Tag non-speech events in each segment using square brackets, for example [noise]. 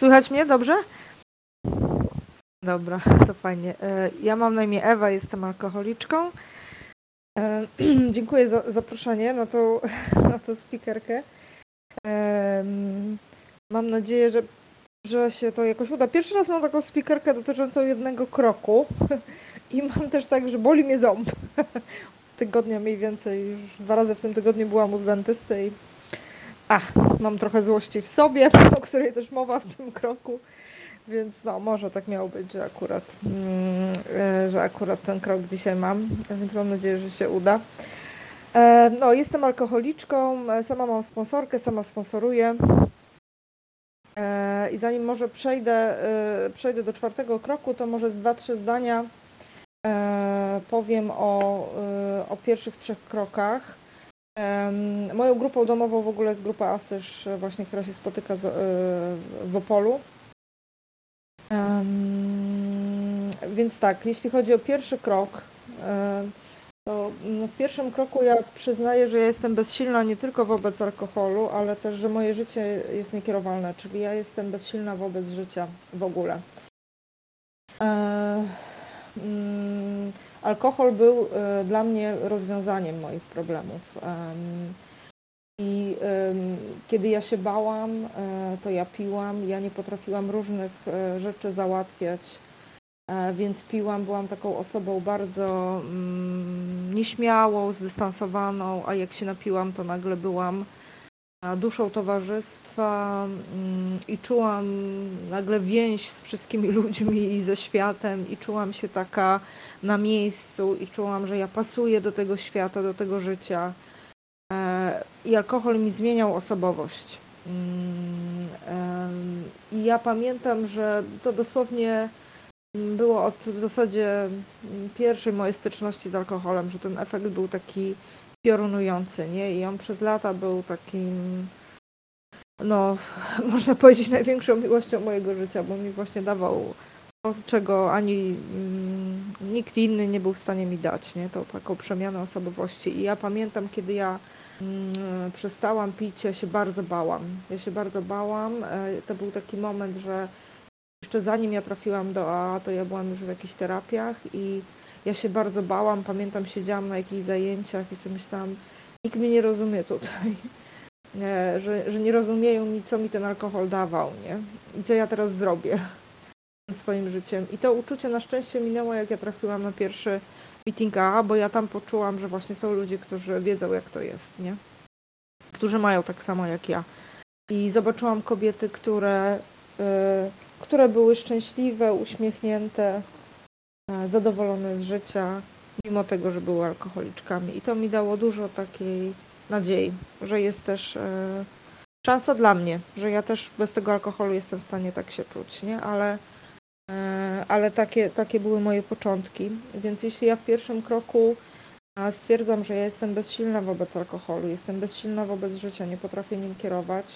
Słychać mnie dobrze? Dobra, to fajnie. E, Ja mam na imię Ewa, jestem alkoholiczką. E, [clears throat] Dziękuję za zaproszenie na tą, na tą spikerkę. Em, Mam nadzieję, że, że się to jakoś uda. Pierwszy raz mam taką spikerkę dotyczącą jednego kroku [laughs] i mam też tak, że boli mnie ząb. [laughs] Tygodnia mniej więcej, już dwa razy w tym tygodniu byłam u dentysty i ach, mam trochę złości w sobie, [laughs] o której też mowa w tym kroku. Więc no, może tak miało być, że akurat, mm, e, że akurat ten krok dzisiaj mam, więc mam nadzieję, że się uda. E, No, jestem alkoholiczką, e, sama mam sponsorkę, sama sponsoruję. I zanim może przejdę, przejdę do czwartego kroku, to może z dwa, trzy zdania powiem o, o pierwszych trzech krokach. Moją grupą domową w ogóle jest grupa Asyż, e, właśnie, która się spotyka e, w Opolu. Więc tak, jeśli chodzi o pierwszy krok, e, to mm, w pierwszym kroku ja przyznaję, że ja jestem bezsilna nie tylko wobec alkoholu, ale też, że moje życie jest niekierowalne, czyli ja jestem bezsilna wobec życia w ogóle. E, mm, Alkohol był e, dla mnie rozwiązaniem moich problemów. Em, I kiedy ja się bałam, e, to ja piłam. Ja nie potrafiłam różnych e, rzeczy załatwiać, więc piłam. Byłam taką osobą bardzo mm, nieśmiałą, zdystansowaną, a jak się napiłam, to nagle byłam duszą towarzystwa mm, i czułam nagle więź z wszystkimi [laughs] ludźmi i ze światem i czułam się taka na miejscu i czułam, że ja pasuję do tego świata, do tego życia. E, I alkohol mi zmieniał osobowość. Mm, I ja pamiętam, że to dosłownie mm, było od w zasadzie pierwszej mojej styczności z alkoholem, że ten efekt był taki piorunujący, nie? I on przez lata był takim, no, [laughs] można powiedzieć, największą miłością mojego życia, bo mi właśnie dawał to, czego ani mm, nikt inny nie był w stanie mi dać, nie? To taką przemianę osobowości. I ja pamiętam, kiedy ja mm, przestałam pić, ja się bardzo bałam. Ja się bardzo bałam. E, To był taki moment, że jeszcze zanim ja trafiłam do AA, to ja byłam już w jakichś terapiach i ja się bardzo bałam. Pamiętam, siedziałam na jakichś zajęciach i sobie myślałam, nikt mnie nie rozumie tutaj. [laughs] Że, że nie rozumieją mi, co mi ten alkohol dawał, nie? I co ja teraz zrobię [laughs] swoim życiem. I to uczucie na szczęście minęło, jak ja trafiłam na pierwszy meeting AA, bo ja tam poczułam, że właśnie są ludzie, którzy wiedzą, jak to jest, nie? Którzy mają tak samo jak ja. I zobaczyłam kobiety, które, y, które były szczęśliwe, uśmiechnięte, zadowolone z życia, mimo tego, że były alkoholiczkami. I to mi dało dużo takiej nadziei, że jest też y, szansa dla mnie, że ja też bez tego alkoholu jestem w stanie tak się czuć, nie? Ale E, ale takie, takie były moje początki. Więc jeśli ja w pierwszym kroku stwierdzam, że ja jestem bezsilna wobec alkoholu, jestem bezsilna wobec życia, nie potrafię nim kierować,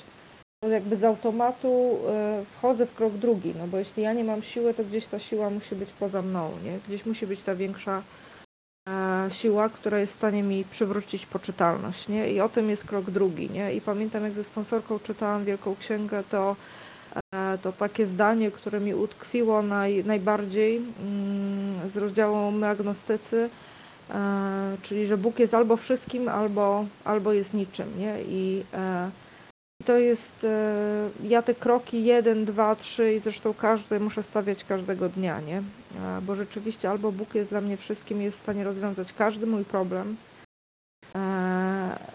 jakby z automatu e, wchodzę w krok drugi, no bo jeśli ja nie mam siły, to gdzieś ta siła musi być poza mną, nie? Gdzieś musi być ta większa e, siła, która jest w stanie mi przywrócić poczytalność, nie? I o tym jest krok drugi, nie? I pamiętam, jak ze sponsorką czytałam Wielką Księgę, to E, to takie zdanie, które mi utkwiło naj, najbardziej mm, z rozdziału My agnostycy, czyli że Bóg jest albo wszystkim, albo, albo jest niczym. Nie? I to jest, e, ja te kroki jeden, dwa, trzy i zresztą każdy muszę stawiać każdego dnia, nie? Bo rzeczywiście albo Bóg jest dla mnie wszystkim, jest w stanie rozwiązać każdy mój problem, e,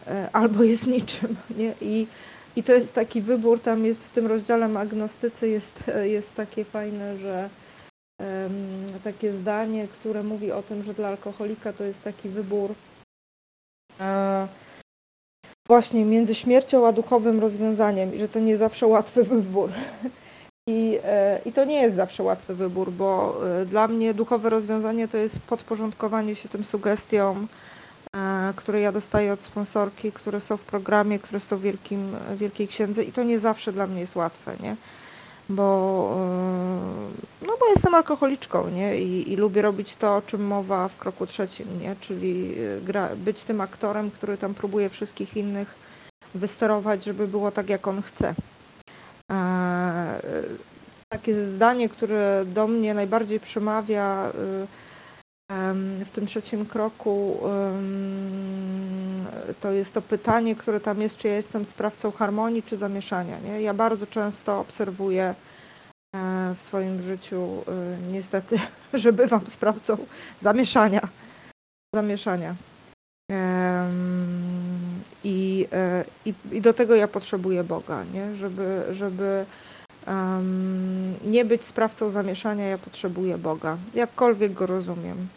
e, albo jest niczym, [laughs] nie? I i to jest taki wybór, tam jest w tym rozdziale agnostycy jest, [laughs] jest takie fajne, że takie zdanie, które mówi o tym, że dla alkoholika to jest taki wybór właśnie między śmiercią a duchowym rozwiązaniem i że to nie zawsze łatwy wybór. I, e, I to nie jest zawsze łatwy wybór, bo e, dla mnie duchowe rozwiązanie to jest podporządkowanie się tym sugestiom, e, które ja dostaję od sponsorki, które są w programie, które są w Wielkim, Wielkiej Księdze i to nie zawsze dla mnie jest łatwe, nie? Bo, e, no bo jestem alkoholiczką, nie? I, I lubię robić to, o czym mowa w kroku trzecim, nie? Czyli e, gra, być tym aktorem, który tam próbuje wszystkich innych wysterować, żeby było tak, jak on chce. E, takie zdanie, które do mnie najbardziej przemawia w tym trzecim kroku, to jest to pytanie, które tam jest, czy ja jestem sprawcą harmonii czy zamieszania. Nie? Ja bardzo często obserwuję e, w swoim życiu e, niestety, [laughs] że bywam sprawcą zamieszania. Zamieszania. I, e, i, I do tego ja potrzebuję Boga, nie? Żeby, żeby um, nie być sprawcą zamieszania, ja potrzebuję Boga. Jakkolwiek go rozumiem.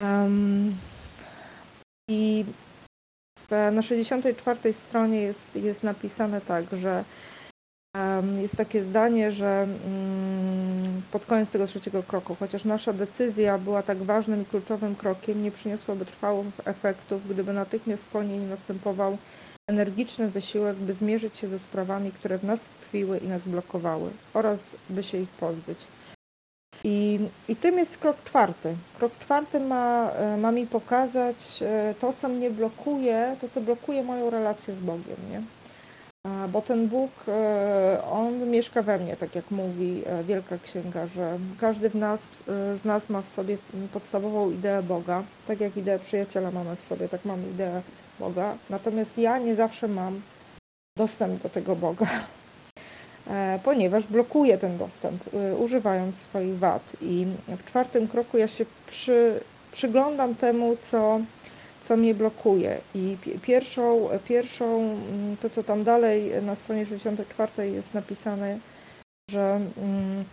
Um, na 64 stronie jest, jest napisane tak, że jest takie zdanie, że um, pod koniec tego trzeciego kroku, chociaż nasza decyzja była tak ważnym i kluczowym krokiem, nie przyniosłaby trwałych efektów, gdyby natychmiast po niej nie następował energiczny wysiłek, by zmierzyć się ze sprawami, które w nas tkwiły i nas blokowały oraz by się ich pozbyć. I, I tym jest krok czwarty. Krok czwarty ma, e, ma mi pokazać e, to, co mnie blokuje, to, co blokuje moją relację z Bogiem, nie? Bo ten Bóg, e, On mieszka we mnie, tak jak mówi Wielka Księga, że każdy w nas, z nas ma w sobie podstawową ideę Boga, tak jak ideę przyjaciela mamy w sobie, tak mamy ideę Boga. Natomiast ja nie zawsze mam dostęp do tego Boga. E, ponieważ blokuje ten dostęp, e, używając swoich wad. I w czwartym kroku ja się przy, przyglądam temu, co, co mnie blokuje. I pierwszą, pierwszą, mm, to co tam dalej na stronie 64 jest napisane, że mm,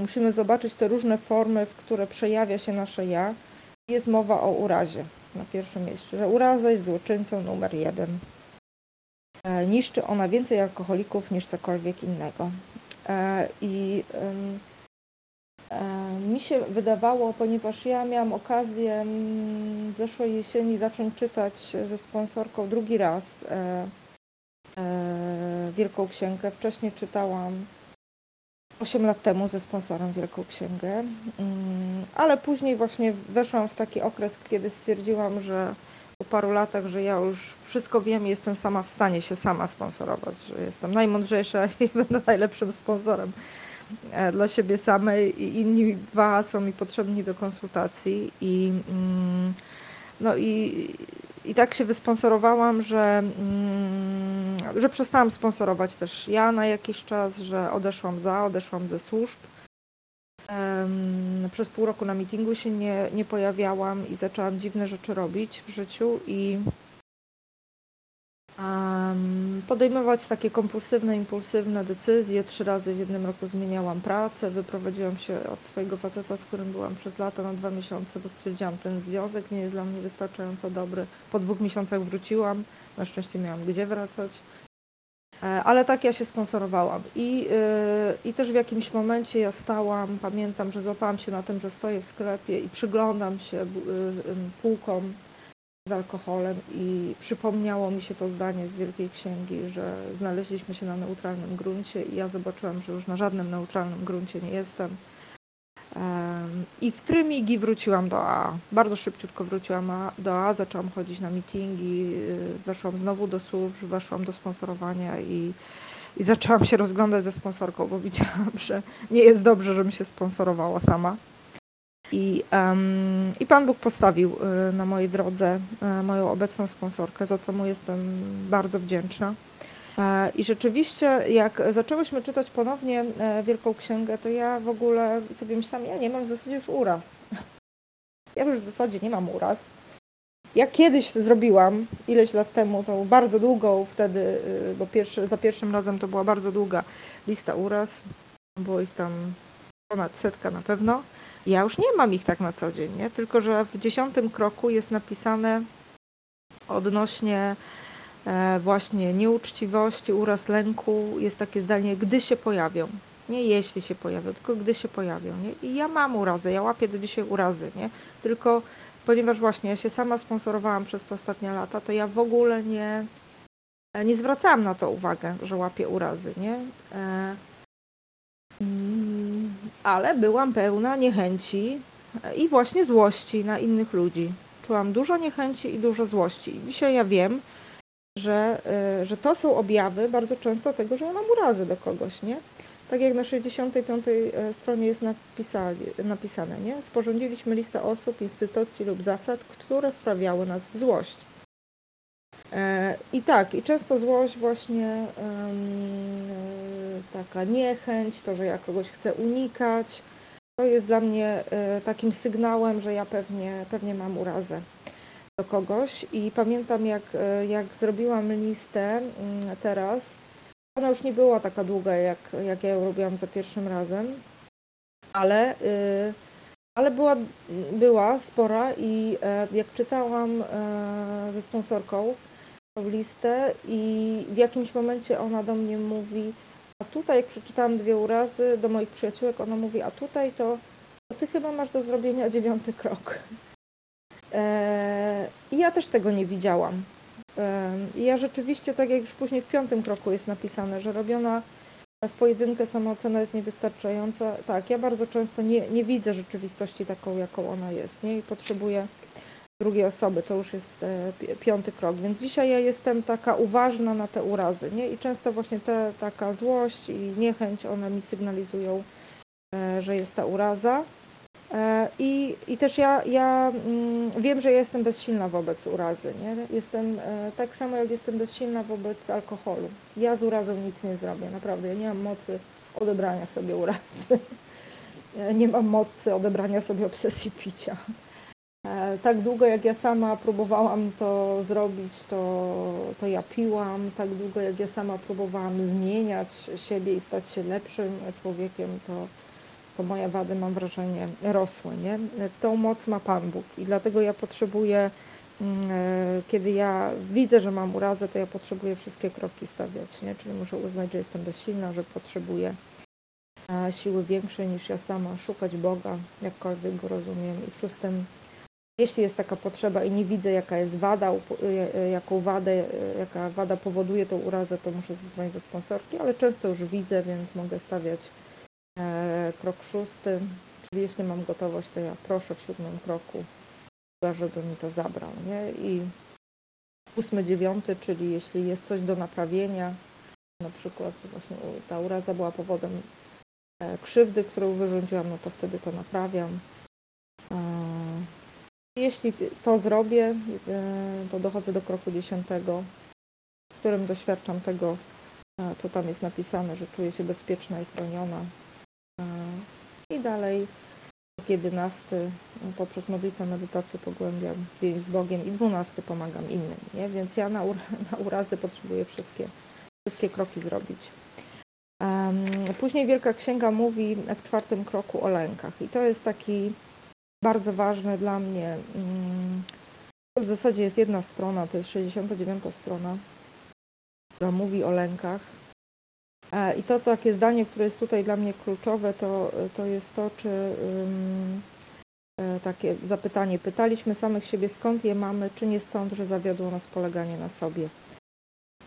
musimy zobaczyć te różne formy, w które przejawia się nasze ja. Jest mowa o urazie na pierwszym miejscu, że uraza jest złoczyńcą numer jeden. E, niszczy ona więcej alkoholików niż cokolwiek innego. E, I e, mi się wydawało, ponieważ ja miałam okazję zeszłej jesieni zacząć czytać ze sponsorką drugi raz Wielką Księgę. Wcześniej czytałam 8 lat temu ze sponsorem Wielką Księgę, mm, ale później właśnie weszłam w taki okres, kiedy stwierdziłam, że po paru latach, że ja już wszystko wiem i jestem sama w stanie się sama sponsorować, że jestem najmądrzejsza [laughs] i będę najlepszym sponsorem e, dla siebie samej i inni dwa są mi potrzebni do konsultacji i mm, no i, i tak się wysponsorowałam, że, mm, że przestałam sponsorować też ja na jakiś czas, że odeszłam za, odeszłam ze służb przez pół roku na meetingu się nie, nie pojawiałam i zaczęłam dziwne rzeczy robić w życiu i podejmować takie kompulsywne, impulsywne decyzje. Trzy razy w jednym roku zmieniałam pracę, wyprowadziłam się od swojego faceta, z którym byłam przez lata na dwa miesiące, bo stwierdziłam, ten związek nie jest dla mnie wystarczająco dobry. Po dwóch miesiącach wróciłam, na szczęście miałam gdzie wracać. E, ale tak ja się sponsorowałam. I, e, I też w jakimś momencie ja stałam, pamiętam, że złapałam się na tym, że stoję w sklepie i przyglądam się e, półkom z alkoholem i przypomniało mi się to zdanie z Wielkiej Księgi, że znaleźliśmy się na neutralnym gruncie i ja zobaczyłam, że już na żadnym neutralnym gruncie nie jestem i w trymigi wróciłam do A. Bardzo szybciutko wróciłam do A, zaczęłam chodzić na meetingi, y, weszłam znowu do służb, weszłam do sponsorowania i, i zaczęłam się rozglądać ze sponsorką, bo widziałam, że nie jest dobrze, żebym się sponsorowała sama. I, um, I Pan Bóg postawił y, na mojej drodze y, moją obecną sponsorkę, za co mu jestem bardzo wdzięczna. E, I rzeczywiście, jak zaczęłyśmy czytać ponownie e, Wielką Księgę, to ja w ogóle sobie myślałam, ja nie mam w zasadzie już uraz. [laughs] Ja już w zasadzie nie mam uraz. Ja kiedyś to zrobiłam, ileś lat temu, tą bardzo długą wtedy, y, bo pierwszy, za pierwszym razem to była bardzo długa lista uraz. Było ich tam ponad setka na pewno. Ja już nie mam ich tak na co dzień, nie? tylko że w dziesiątym kroku jest napisane odnośnie właśnie nieuczciwości, uraz lęku, jest takie zdanie, gdy się pojawią. Nie jeśli się pojawią, tylko gdy się pojawią. Nie? I ja mam urazy, ja łapię do dzisiaj urazy, nie? Tylko ponieważ właśnie ja się sama sponsorowałam przez te ostatnie lata, to ja w ogóle nie, e, nie zwracałam na to uwagę, że łapię urazy, nie? E, mm, ale byłam pełna niechęci i właśnie złości na innych ludzi. Czułam dużo niechęci i dużo złości. Dzisiaj ja wiem, że, y, że to są objawy bardzo często tego, że ja mam urazy do kogoś, nie? Tak jak na 65 e, stronie jest napisali, napisane, nie? Sporządziliśmy listę osób, instytucji lub zasad, które wprawiały nas w złość. E, I tak, i często złość właśnie taka niechęć, to, że ja kogoś chcę unikać, to jest dla mnie e, takim sygnałem, że ja pewnie, pewnie mam urazę do kogoś. I pamiętam, jak, jak zrobiłam listę mm, teraz, ona już nie była taka długa, jak, jak ja ją robiłam za pierwszym razem, ale, yy, ale była, była spora i e, jak czytałam e, ze sponsorką tą listę i w jakimś momencie ona do mnie mówi, a tutaj jak przeczytałam dwie urazy do moich przyjaciółek, ona mówi, a tutaj to, to ty chyba masz do zrobienia dziewiąty krok. E, ja też tego nie widziałam. I ja rzeczywiście, tak jak już później w piątym kroku jest napisane, że robiona w pojedynkę samoocena jest niewystarczająca. Tak, ja bardzo często nie, nie widzę rzeczywistości taką, jaką ona jest, nie? I potrzebuję drugiej osoby. To już jest e, piąty krok. Więc dzisiaj ja jestem taka uważna na te urazy, nie? I często właśnie te, taka złość i niechęć, one mi sygnalizują, e, że jest ta uraza. I, I też ja, ja mm, wiem, że jestem bezsilna wobec urazy. Nie? Jestem e, tak samo jak jestem bezsilna wobec alkoholu. Ja z urazą nic nie zrobię, naprawdę. Ja nie mam mocy odebrania sobie urazy. [laughs] Nie mam mocy odebrania sobie obsesji picia. E, tak długo jak ja sama próbowałam to zrobić, to, to ja piłam. Tak długo jak ja sama próbowałam zmieniać siebie i stać się lepszym człowiekiem, to, to moje wady, mam wrażenie, rosły. Nie? Tą moc ma Pan Bóg i dlatego ja potrzebuję, mm, e, kiedy ja widzę, że mam urazę, to ja potrzebuję wszystkie kroki stawiać. Nie? Czyli muszę uznać, że jestem bezsilna, że potrzebuję e, siły większej niż ja sama, szukać Boga, jakkolwiek go rozumiem. I w szóstym, jeśli jest taka potrzeba i nie widzę, jaka jest wada, e, jaką wadę, jaka wada powoduje tą urazę, to muszę zadzwonić do sponsorki, ale często już widzę, więc mogę stawiać krok szósty, czyli jeśli mam gotowość, to ja proszę w siódmym kroku, żeby mi to zabrał. Nie? I ósmy, dziewiąty, czyli jeśli jest coś do naprawienia, na przykład właśnie ta uraza była powodem e, krzywdy, którą wyrządziłam, no to wtedy to naprawiam. E, jeśli to zrobię, e, to dochodzę do kroku dziesiątego, w którym doświadczam tego, co tam jest napisane, że czuję się bezpieczna i chroniona, i dalej krok 11 poprzez modlitwę, medytację pogłębiam więź z Bogiem i 12 pomagam innym, nie? Więc ja na, [laughs] na urazy potrzebuję wszystkie, wszystkie kroki zrobić. Później Wielka Księga mówi w czwartym kroku o lękach i to jest taki bardzo ważny dla mnie. Um, w zasadzie jest jedna strona, to jest 69 strona, która mówi o lękach. E, I to takie zdanie, które jest tutaj dla mnie kluczowe, to, to jest to, czy um, takie zapytanie. Pytaliśmy samych siebie, skąd je mamy, czy nie stąd, że zawiodło nas poleganie na sobie.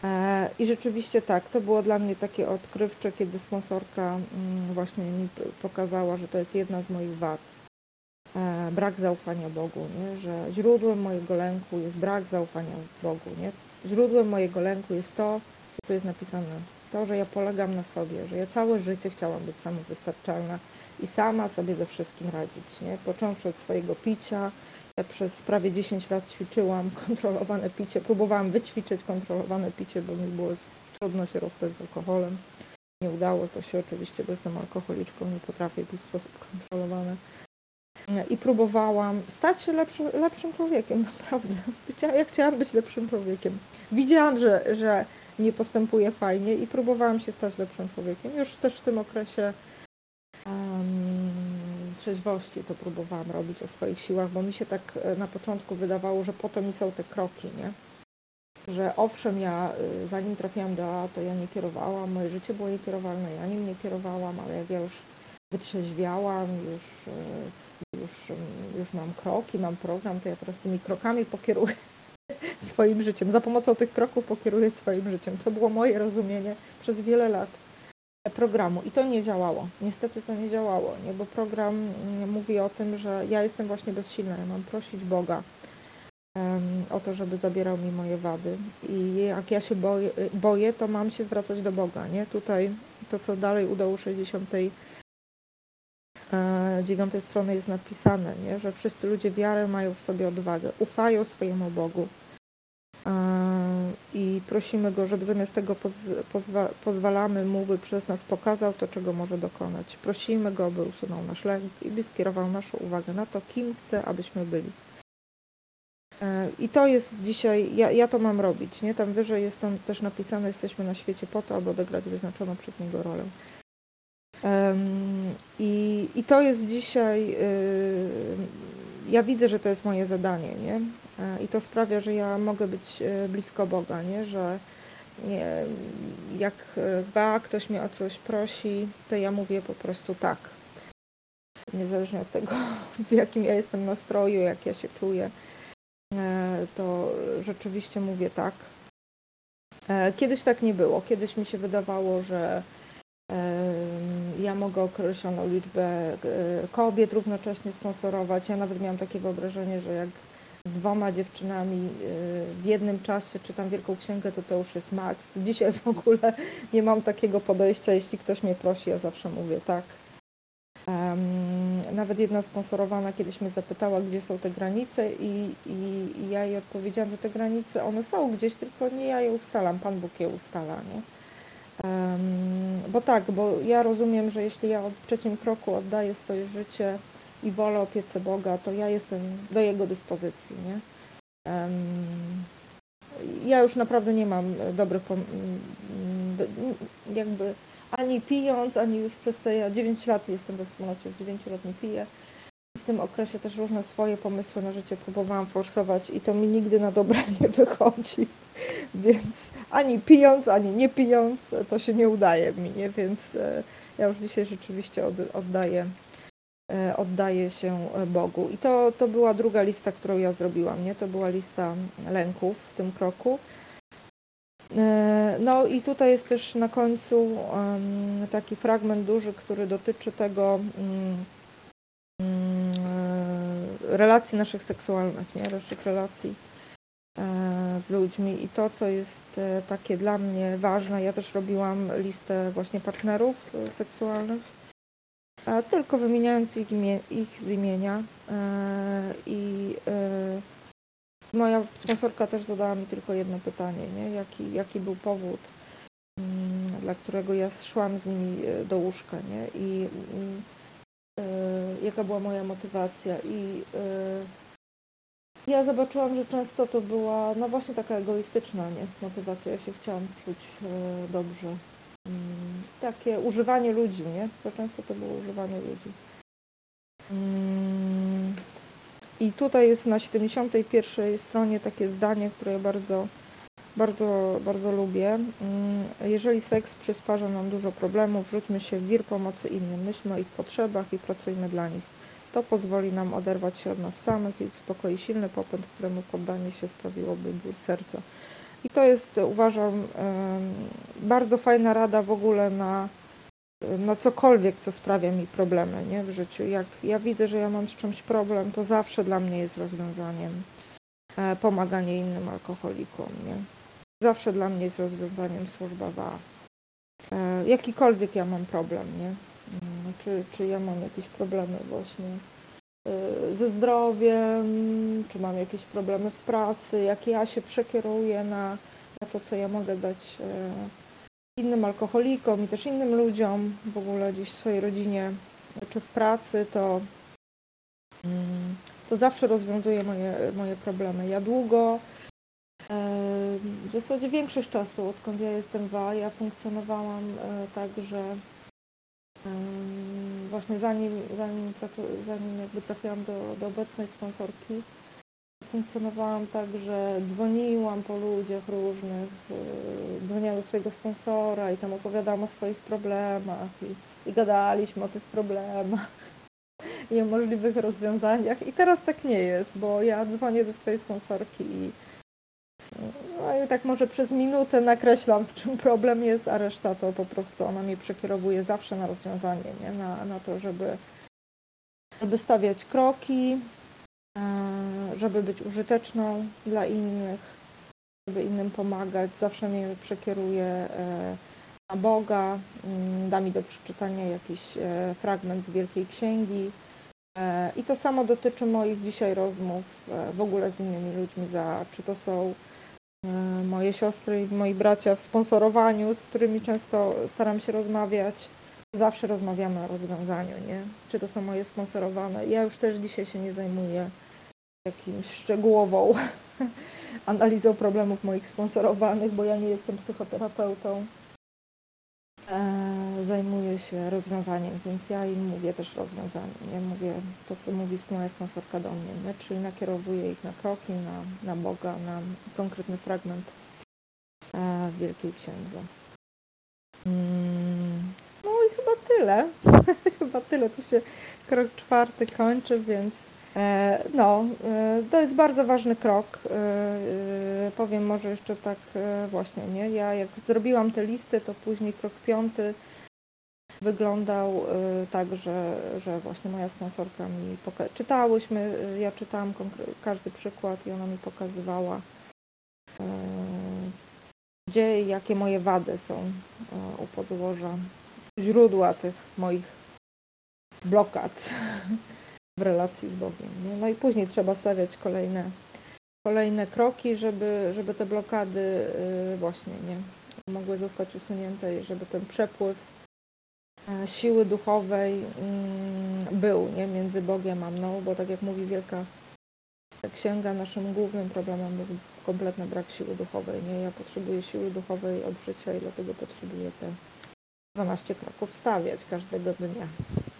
E, I rzeczywiście tak, to było dla mnie takie odkrywcze, kiedy sponsorka um, właśnie mi pokazała, że to jest jedna z moich wad. E, brak zaufania Bogu, nie? że źródłem mojego lęku jest brak zaufania Bogu. Nie? Źródłem mojego lęku jest to, co tu jest napisane to, że ja polegam na sobie, że ja całe życie chciałam być samowystarczalna i sama sobie ze wszystkim radzić, nie? Począwszy od swojego picia, ja przez prawie 10 lat ćwiczyłam [laughs] kontrolowane picie, próbowałam wyćwiczyć kontrolowane picie, bo mi było trudno się rozstać z alkoholem. Nie udało to się oczywiście, bo jestem alkoholiczką, nie potrafię pić w sposób kontrolowany. I próbowałam stać się lepszy, lepszym człowiekiem, [laughs] naprawdę. Ja chciałam być lepszym człowiekiem. Widziałam, że, że nie postępuję fajnie i próbowałam się stać lepszym człowiekiem. Już też w tym okresie um, trzeźwości to próbowałam robić o swoich siłach, bo mi się tak e, na początku wydawało, że po to mi są te kroki, nie? Że owszem, ja y, zanim trafiłam do A, to ja nie kierowałam, moje życie było niekierowalne, ja nim nie kierowałam, ale jak ja już wytrzeźwiałam, już, y, już, już mam kroki, mam program, to ja teraz tymi krokami pokieruję swoim życiem. Za pomocą tych kroków pokieruję swoim życiem. To było moje rozumienie przez wiele lat programu i to nie działało. Niestety to nie działało, nie? bo program mówi o tym, że ja jestem właśnie bezsilna, ja mam prosić Boga em, o to, żeby zabierał mi moje wady. I jak ja się boję, boję, to mam się zwracać do Boga, nie? Tutaj to, co dalej u dołu 69 dziewiątej strony jest napisane, nie? że wszyscy ludzie wiarę mają w sobie odwagę, ufają swojemu Bogu. I prosimy Go, żeby zamiast tego poz- pozwa- pozwalamy Mu, by przez nas pokazał to, czego może dokonać. Prosimy Go, by usunął nasz lęk i by skierował naszą uwagę na to, kim chce, abyśmy byli. E, I to jest dzisiaj, ja, ja to mam robić, nie? Tam wyżej jest tam też napisane, jesteśmy na świecie po to, aby odegrać wyznaczoną przez Niego rolę. I, I to jest dzisiaj, y, ja widzę, że to jest moje zadanie, nie? E, I to sprawia, że ja mogę być e, blisko Boga, nie? Że nie, jak e, ba, ktoś mnie o coś prosi, to ja mówię po prostu tak. Niezależnie od tego, [laughs] z jakim ja jestem nastroju, jak ja się czuję, to rzeczywiście mówię tak. Kiedyś tak nie było. Kiedyś mi się wydawało, że Ja mogę określoną liczbę kobiet równocześnie sponsorować. Ja nawet miałam takie wyobrażenie, że jak z dwoma dziewczynami e, w jednym czasie czytam Wielką Księgę, to to już jest maks. Dzisiaj w ogóle nie mam takiego podejścia. Jeśli ktoś mnie prosi, ja zawsze mówię tak. Nawet jedna sponsorowana kiedyś mnie zapytała, gdzie są te granice i, i, i ja jej odpowiedziałam, że te granice, one są gdzieś, tylko nie ja je ustalam, Pan Bóg je ustala, nie? Bo tak, bo ja rozumiem, że jeśli ja w trzecim kroku oddaję swoje życie i wolę opiece Boga, to ja jestem do Jego dyspozycji, nie? Ja już naprawdę nie mam dobrych, jakby ani pijąc, ani już przez te, ja 9 lat jestem we wspólnocie, od 9 lat nie piję. W tym okresie też różne swoje pomysły na życie próbowałam forsować i to mi nigdy na dobre [laughs] nie wychodzi. Więc ani pijąc, ani nie pijąc, to się nie udaje mi, nie? Więc e, ja już dzisiaj rzeczywiście od, oddaję, e, oddaję się e, Bogu. I to, to była druga lista, którą ja zrobiłam, nie? To była lista lęków w tym kroku. E, No i tutaj jest też na końcu taki fragment duży, który dotyczy tego mm, mm, relacji naszych seksualnych, nie? Naszych relacji z ludźmi i to, co jest takie dla mnie ważne, ja też robiłam listę właśnie partnerów seksualnych, tylko wymieniając ich, ich z imienia e, i e, moja sponsorka też zadała mi tylko jedno pytanie, nie? Jaki, jaki był powód, mm, dla którego ja szłam z nimi e, do łóżka, nie? I jaka była moja motywacja i ja zobaczyłam, że często to była no właśnie taka egoistyczna nie? motywacja. Ja się chciałam czuć dobrze. Takie używanie ludzi, nie? To często to było używanie ludzi. Mm, I tutaj jest na 71 stronie takie zdanie, które bardzo, bardzo, bardzo lubię. Mm, Jeżeli seks przysparza nam dużo problemów, rzućmy się w wir pomocy innym. Myślmy o ich potrzebach i pracujmy dla nich. To pozwoli nam oderwać się od nas samych i uspokoi silny popęd, któremu poddanie się sprawiłoby ból serca. I to jest, uważam, bardzo fajna rada w ogóle na, na cokolwiek, co sprawia mi problemy nie, w życiu. Jak ja widzę, że ja mam z czymś problem, to zawsze dla mnie jest rozwiązaniem e, pomaganie innym alkoholikom. Nie? Zawsze dla mnie jest rozwiązaniem służba WA. E, jakikolwiek ja mam problem, nie? Mm, Czy, czy ja mam jakieś problemy właśnie ze zdrowiem, czy mam jakieś problemy w pracy, jak ja się przekieruję na, na to, co ja mogę dać e, innym alkoholikom i też innym ludziom, w ogóle gdzieś w swojej rodzinie, czy w pracy, to, mm, to zawsze rozwiązuje moje, moje problemy. Ja długo, e, w zasadzie większość czasu, odkąd ja jestem w A, ja funkcjonowałam e, tak, że Właśnie zanim, zanim, zanim jakby trafiłam do, do obecnej sponsorki, funkcjonowałam tak, że dzwoniłam po ludziach różnych, yy, dzwoniłam do swojego sponsora i tam opowiadałam o swoich problemach i, i gadaliśmy o tych problemach i o możliwych rozwiązaniach. I teraz tak nie jest, bo ja dzwonię do swojej sponsorki i no i tak może przez minutę nakreślam, w czym problem jest, a reszta to po prostu ona mnie przekierowuje zawsze na rozwiązanie, nie? Na, na to, żeby, żeby stawiać kroki, e, żeby być użyteczną dla innych, żeby innym pomagać. Zawsze mnie przekieruje e, na Boga, mm, da mi do przeczytania jakiś e, fragment z Wielkiej Księgi. I to samo dotyczy moich dzisiaj rozmów w ogóle z innymi ludźmi, za, czy to są moje siostry i moi bracia w sponsorowaniu, z którymi często staram się rozmawiać. Zawsze rozmawiamy o rozwiązaniu, nie? Czy to są moje sponsorowane. Ja już też dzisiaj się nie zajmuję jakimś szczegółową [laughs] analizą problemów moich sponsorowanych, bo ja nie jestem psychoterapeutą. E, zajmuję się rozwiązaniem, więc ja im mówię też rozwiązanie. Nie mówię to, co mówi moja sponsorka do mnie, nie? czyli nakierowuję ich na kroki, na, na Boga, na konkretny fragment e, Wielkiej Księdze. Mm, No i chyba tyle. [laughs] chyba tyle. Tu się krok czwarty kończy, więc e, no, e, to jest bardzo ważny krok. E, e, Powiem może jeszcze tak e, właśnie, nie? Ja jak zrobiłam te listy, to później krok piąty wyglądał e, tak, że, że właśnie moja sponsorka mi poka- czytałyśmy, e, ja czytałam każdy przykład i ona mi pokazywała e, gdzie i jakie moje wady są u podłoża źródła tych moich blokad w relacji z Bogiem. No i później trzeba stawiać kolejne, kolejne kroki, żeby, żeby te blokady y, właśnie nie mogły zostać usunięte i żeby ten przepływ siły duchowej mm, był nie? między Bogiem a mną, bo tak jak mówi Wielka Księga, naszym głównym problemem był kompletny brak siły duchowej. Nie? Ja potrzebuję siły duchowej od życia i dlatego potrzebuję te 12 kroków stawiać każdego dnia.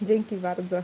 Dzięki bardzo.